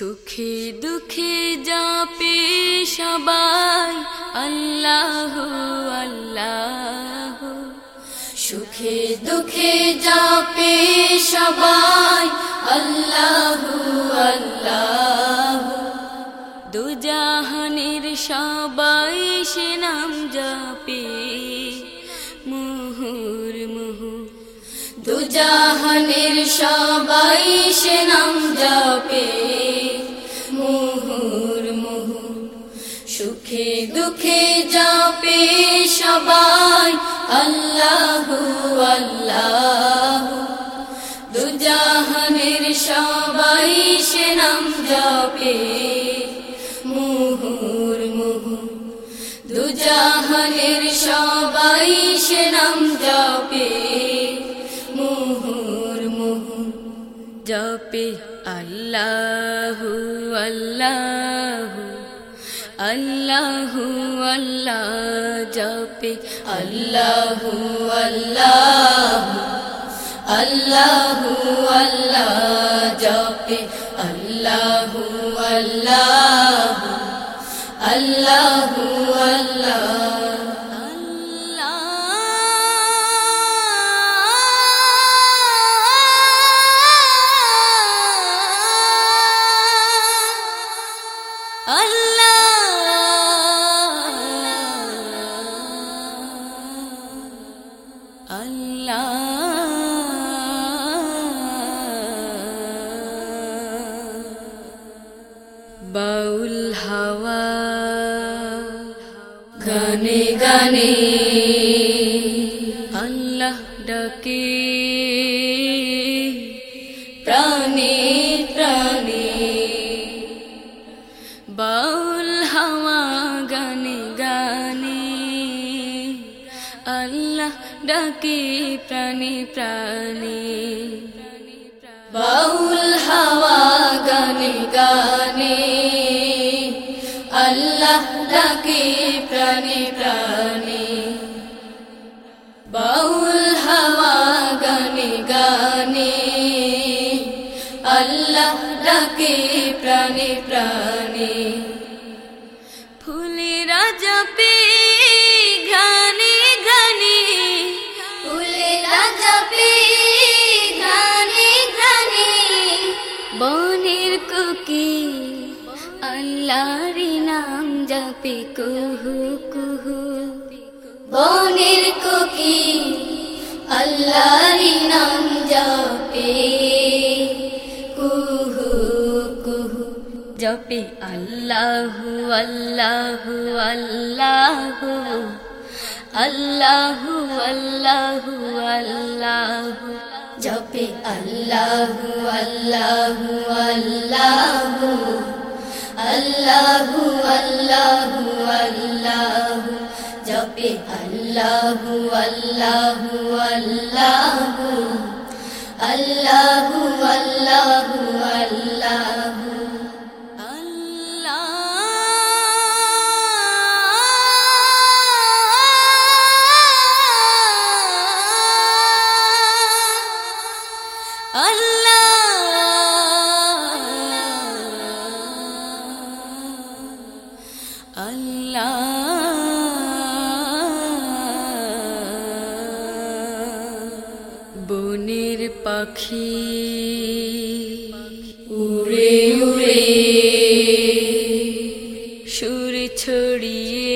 সুখে দুঃখে যাপে সবাই, আল্লাহ আল্লাহ। সুখে দুঃখে যাপে সবাই, আল্লাহ আল্লাহ। দুজাহানের সবাই সে নাম যাপে মুহুর মুহু দুজাহানের সবাই সে নাম যাপে মুহুর মুহু। সুখে দুঃখে যাপে সবাই, আল্লাহ আল্লাহ। দুজাহানের সবাই সে নাম যাপে মুহুর মুহু। দুজাহানের সবাই সে নাম যাপে মুহুর মুহু। জপে আল্লাহু আল্লাহু। আল্লাহু আল্লাহ জপে আল্লাহু আল্লাহু আল্লাহু আল্লাহ জপে আল্লাহু আল্লাহু আল্লাহু গানে গানে। আল্লাহ ডাকে, প্রাণে প্রাণে। বাউল হাওয়া গানে গানে। আল্লাহ ডাকে, প্রাণে প্রাণে। বাউল হাওয়া গানে গানে। আল্লাহ ডাকে প্রাণে প্রাণে। বাউল হাওয়া গানে গানে। আল্লাহ ডাকে প্রাণে প্রাণে। ফুলেরা জপে ঘানে ঘানে ফুলেরা জপে ঘানে ঘানে বনের কুকি আল্লাহর নাম জপে কুহু কুহু। বনের কুকি আল্লাহর নাম জপে। কুহু কুহু। জপে আল্লাহু আল্লাহু আল্লাহু। আল্লাহু আল্লাহু আল্লাহু। জপে আল্লাহু আল্লাহু আল্লাহু। আল্লাহু আল্লাহু আল্লাহু জপে আল্লাহু আল্লাহু আল্লাহু বনের পাখি উড়ে উড়ে সুর ছড়িয়ে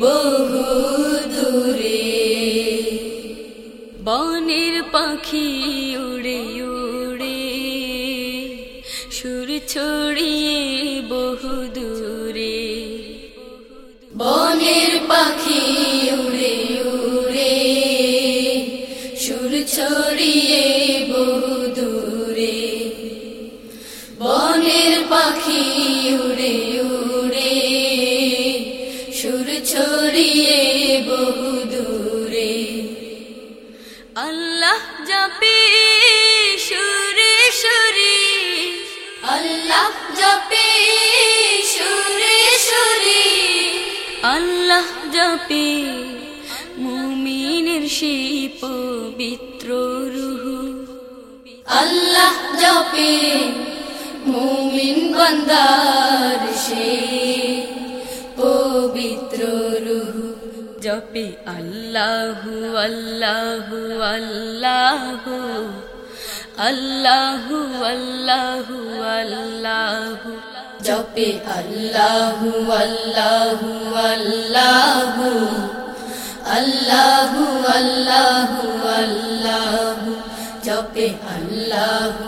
বহু দূরে। বনের পাখি উড়ে উড়ে সুর ছড়িয়ে পাখি উড়ে উড়ে। সুর ছড়িয়ে বহু দূরে। বনের পাখি উড়ে উড়ে। সুর ছড়িয়ে বহু দূরে। আল্লাহ জপে সুরে সুরে। আল্লাহ জপে জপে মুমিনের সেই পবিত্র রুহু। আল্লাহ জপে মুমিন বন্দার সে পবিত্র রুহ। জপে আল্লাহু আল্লাহু আল্লাহু আল্লাহু আল্লাহু আল্লাহু। জপে আল্লাহু আল্লাহু আল্লাহু।